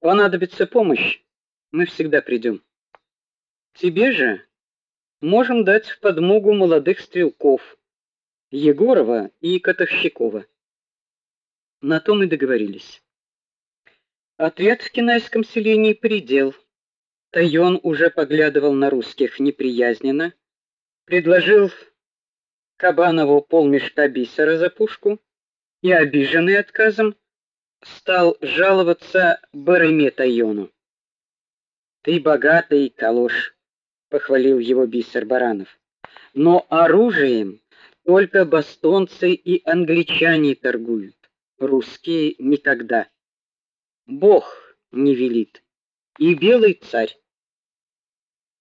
Понадобится помощь, мы всегда придем. Тебе же можем дать в подмогу молодых стрелков Егорова и Котовщикова. На том и договорились. Отряд в Кинайском селении предел. Тайон уже поглядывал на русских неприязненно, предложил Кабанову полмешка бисера за пушку и обиженный отказом стал жаловаться Барыме Тайону. Ты богатый калош, похвалил его Бисер Баранов. Но оружием только бастонцы и англичане торгуют, русские никогда. Бог не велит, и белый царь.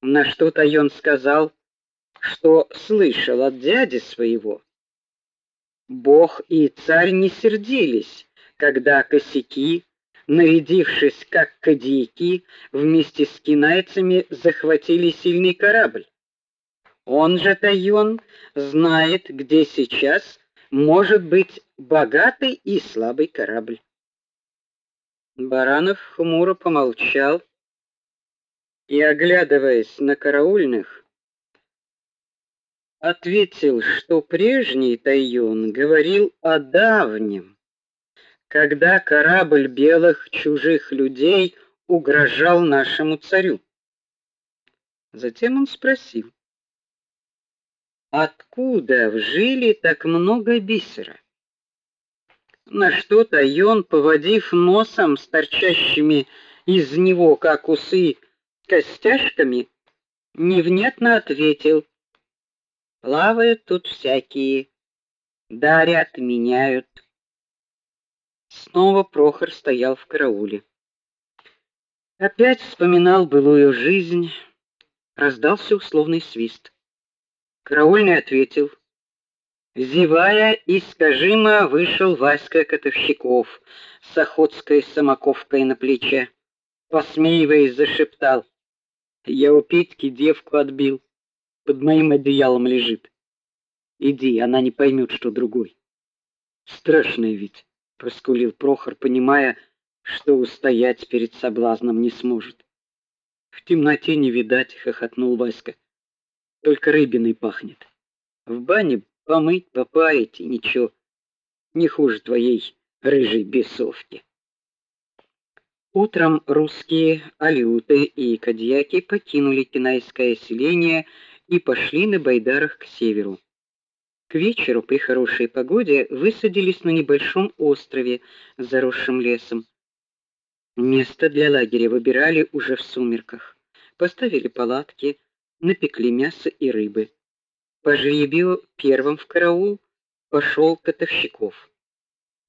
На что Тайон сказал, что слышал от дяди своего. Бог и царь не сердились, когда косяки нарядившись как кадейки, вместе с кинайцами захватили сильный корабль. Он же Тайон знает, где сейчас может быть богатый и слабый корабль. Баранов хмуро помолчал и, оглядываясь на караульных, ответил, что прежний Тайон говорил о давнем, когда корабль белых чужих людей угрожал нашему царю. Затем он спросил: "Откуда в жиле так много бисера?" На что Тайон, поводив носом с торчащими из него, как усы, костяшками, невнятно ответил: "Плавают тут всякие, дарят, меняют. Снова Прохор стоял в карауле. Опять вспоминал былую жизнь. Раздался условный свист. Караульный ответил: Зевая и скажимо вышел Васька Котовщиков с охотской самоковкой на плече. Посмеиваясь, зашептал: "Я у Петьки девку отбил, под моим одеялом лежит. Иди, она не поймет, что другой". Страшное ведь проскулил Прохор, понимая, что устоять перед соблазном не сможет. В темноте не видать, хохотнул Васька. Только рыбиной пахнет. В бане помыть, попарить и ничего. Не хуже твоей рыжей бесовки. Утром русские алюты и кадьяки покинули кинайское селение и пошли на байдарах к северу. К вечеру при хорошей погоде высадились на небольшом острове, заросшем лесом. Место для лагеря выбирали уже в сумерках. Поставили палатки, напекли мясо и рыбы. По жребию первым в караул пошел Котовщиков.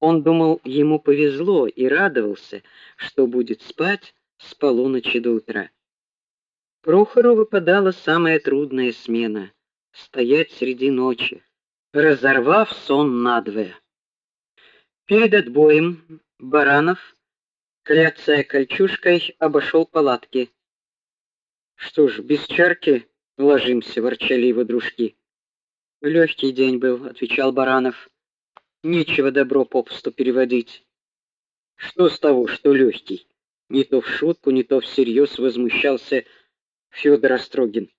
Он думал, ему повезло и радовался, что будет спать с полуночи до утра. Прохору выпадала самая трудная смена стоять среди ночи разорвав сон надвое. Перед отбоем Баранов, кляцая кольчушкой, обошел палатки. Что ж, без чарки ложимся, ворчали его дружки. Легкий день был, отвечал Баранов. Нечего добро попусту переводить. Что с того, что легкий? Не то в шутку, не то всерьез возмущался Федор Острогин.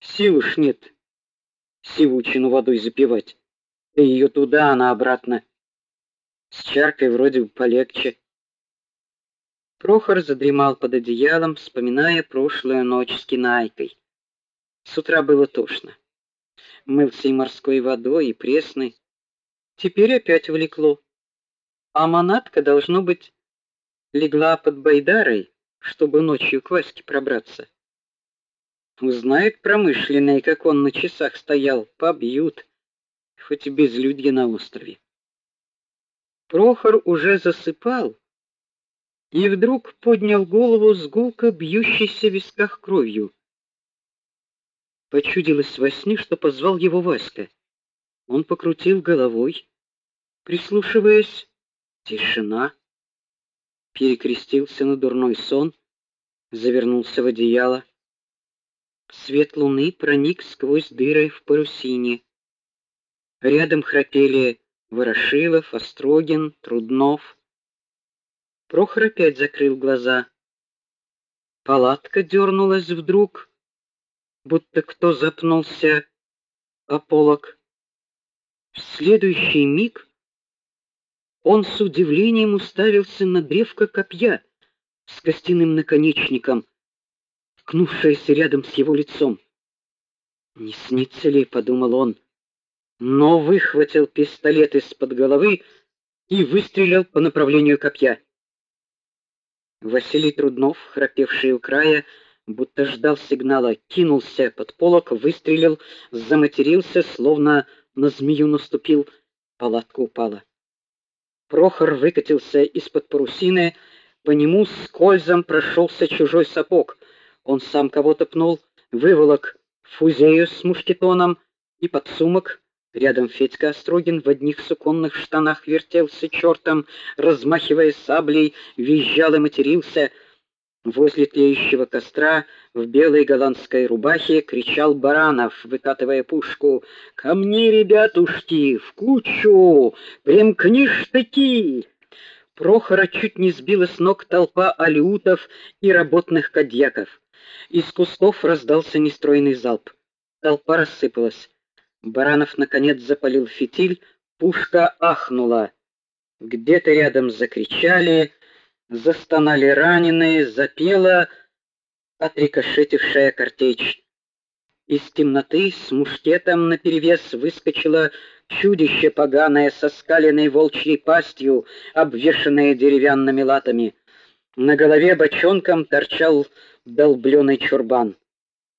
Сил уж нет сивучину водой запивать. Ты ее туда, она обратно. С чаркой вроде бы полегче. Прохор задремал под одеялом, вспоминая прошлую ночь с кинайкой. С утра было тошно. Мылся и морской водой, и пресной. Теперь опять влекло. А манатка должно быть легла под байдарой, чтобы ночью к Ваське пробраться. Узнают промышленные, как он на часах стоял, побьют, хоть и безлюдье на острове. Прохор уже засыпал и вдруг поднял голову с гулко бьющейся в висках кровью. Почудилось во сне, что позвал его Васька. Он покрутил головой, прислушиваясь. Тишина. Перекрестился на дурной сон, завернулся в одеяло. Свет луны проник сквозь дыры в парусине. Рядом храпели Ворошилов, Острогин, Труднов. Прохор опять закрыл глаза. Палатка дернулась вдруг, будто кто запнулся о полог. В следующий миг он с удивлением уставился на древко копья с костяным наконечником, ткнувшееся рядом с его лицом. Не снится ли, подумал он, но выхватил пистолет из-под головы и выстрелил по направлению копья. Василий Труднов, храпевший у края, будто ждал сигнала, кинулся под полог, выстрелил, заматерился, словно на змею наступил, палатка упала. Прохор выкатился из-под парусины, по нему скользом прошелся чужой сапог. Он сам кого-то пнул, выволок фузею с мушкетоном и подсумок Рядом Федька Острогин в одних суконных штанах вертелся чертом, размахивая саблей, визжал и матерился. Возле тлеющего костра в белой голландской рубахе кричал Баранов, выкатывая пушку: "Ко мне, ребятушки, в кучу! Примкни штыки!" Прохора чуть не сбила с ног толпа алиутов и работных кадьяков. Из кустов раздался нестройный залп. Толпа рассыпалась. Баранов наконец запалил фитиль, пушка ахнула. Где-то рядом закричали, застонали раненые, запела отрикошетившая картечь. Из темноты с мушкетом наперевес выскочило чудище поганое со скаленной волчьей пастью, обвешанное деревянными латами. На голове бочонком торчал долблёный чурбан.